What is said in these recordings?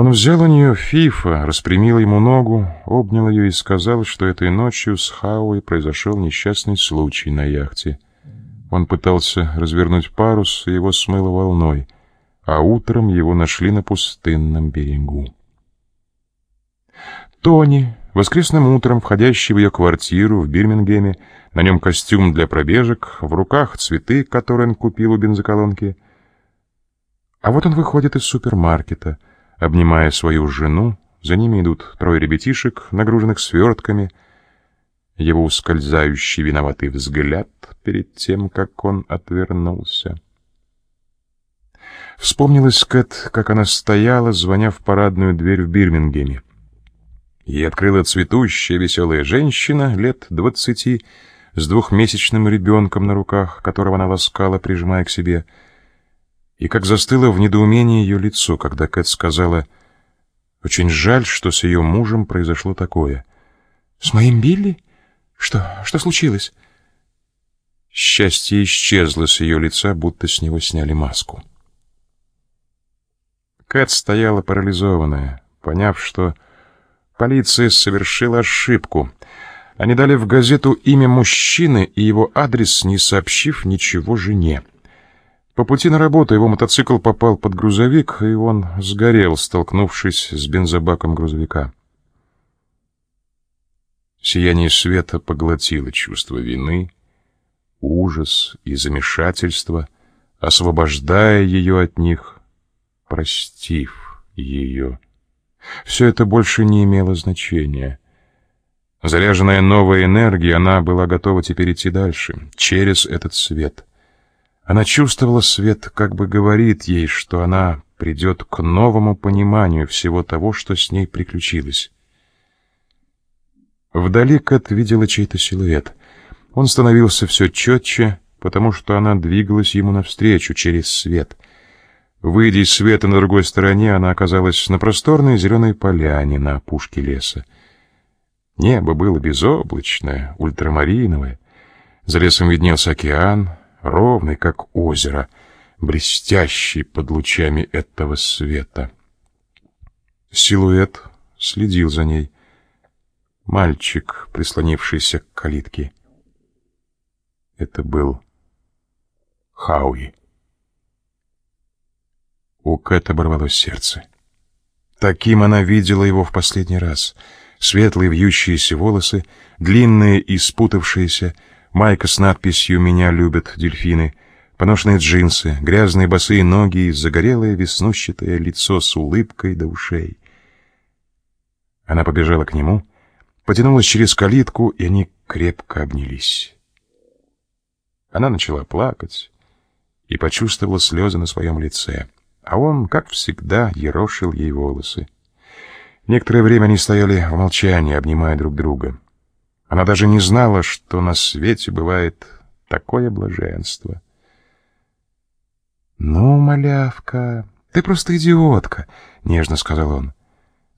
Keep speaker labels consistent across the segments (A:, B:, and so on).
A: Он взял у нее фифа, распрямил ему ногу, обнял ее и сказал, что этой ночью с Хауи произошел несчастный случай на яхте. Он пытался развернуть парус, и его смыло волной, а утром его нашли на пустынном берегу. Тони, воскресным утром, входящий в ее квартиру в Бирмингеме, на нем костюм для пробежек, в руках цветы, которые он купил у бензоколонки. А вот он выходит из супермаркета — обнимая свою жену, за ними идут трое ребятишек, нагруженных свертками. Его ускользающий виноватый взгляд перед тем, как он отвернулся. Вспомнилась Кэт, как она стояла, звоня в парадную дверь в Бирмингеме. Ей открыла цветущая веселая женщина лет двадцати с двухмесячным ребенком на руках, которого она ласкала, прижимая к себе — и как застыло в недоумении ее лицо, когда Кэт сказала «Очень жаль, что с ее мужем произошло такое». «С моим Билли? Что? Что случилось?» Счастье исчезло с ее лица, будто с него сняли маску. Кэт стояла парализованная, поняв, что полиция совершила ошибку. Они дали в газету имя мужчины и его адрес, не сообщив ничего жене. По пути на работу его мотоцикл попал под грузовик, и он сгорел, столкнувшись с бензобаком грузовика. Сияние света поглотило чувство вины, ужас и замешательство, освобождая ее от них, простив ее. Все это больше не имело значения. Заряженная новой энергией, она была готова теперь идти дальше, через этот свет — она чувствовала свет, как бы говорит ей, что она придет к новому пониманию всего того, что с ней приключилось. Вдали Кэт видела чей-то силуэт. Он становился все четче, потому что она двигалась ему навстречу через свет. Выйдя из света на другой стороне, она оказалась на просторной зеленой поляне на опушке леса. Небо было безоблачное, ультрамариновое. За лесом виднелся океан, ровный, как озеро, блестящий под лучами этого света. Силуэт следил за ней. Мальчик, прислонившийся к калитке. Это был Хауи. У Кэт оборвалось сердце. Таким она видела его в последний раз. Светлые вьющиеся волосы, длинные и спутавшиеся, майка с надписью «Меня любят дельфины», поношенные джинсы, грязные босые ноги и загорелое веснущатое лицо с улыбкой до ушей. Она побежала к нему, потянулась через калитку, и они крепко обнялись. Она начала плакать и почувствовала слезы на своем лице, а он, как всегда, ерошил ей волосы. Некоторое время они стояли в молчании, обнимая друг друга. Она даже не знала, что на свете бывает такое блаженство. «Ну, малявка, ты просто идиотка», — нежно сказал он.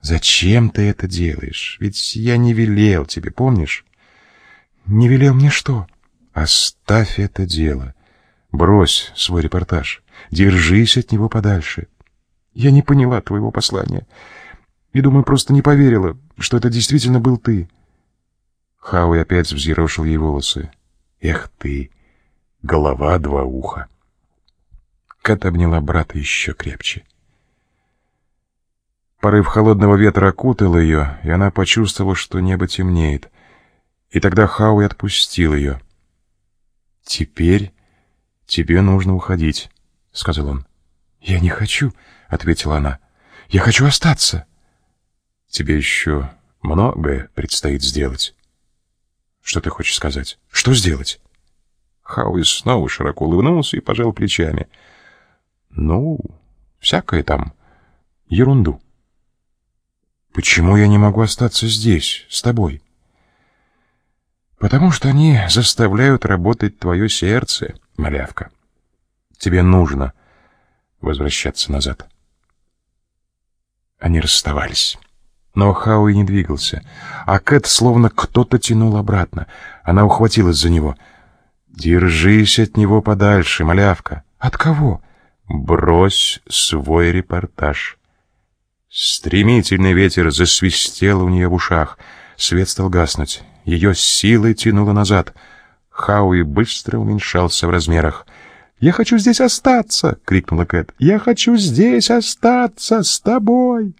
A: «Зачем ты это делаешь? Ведь я не велел тебе, помнишь?» «Не велел мне что?» «Оставь это дело. Брось свой репортаж. Держись от него подальше. Я не поняла твоего послания. И, думаю, просто не поверила, что это действительно был ты». Хауи опять взъерошил ей волосы. «Эх ты! Голова два уха!» Кэт обняла брата еще крепче. Порыв холодного ветра окутал ее, и она почувствовала, что небо темнеет. И тогда Хауи отпустил ее. «Теперь тебе нужно уходить», — сказал он. «Я не хочу», — ответила она. «Я хочу остаться». «Тебе еще многое предстоит сделать». Что ты хочешь сказать? Что сделать? Хауис снова широко улыбнулся и пожал плечами. Ну, всякое там. Ерунду. Почему я не могу остаться здесь, с тобой? Потому что они заставляют работать твое сердце, малявка. Тебе нужно возвращаться назад. Они расставались. Но Хауи не двигался, а Кэт словно кто-то тянул обратно. Она ухватилась за него. «Держись от него подальше, малявка». «От кого?» «Брось свой репортаж. Стремительный ветер засвистел у нее в ушах. Свет стал гаснуть. Ее силой тянуло назад. Хауи быстро уменьшался в размерах. «Я хочу здесь остаться!» — крикнула Кэт. «Я хочу здесь остаться с тобой!»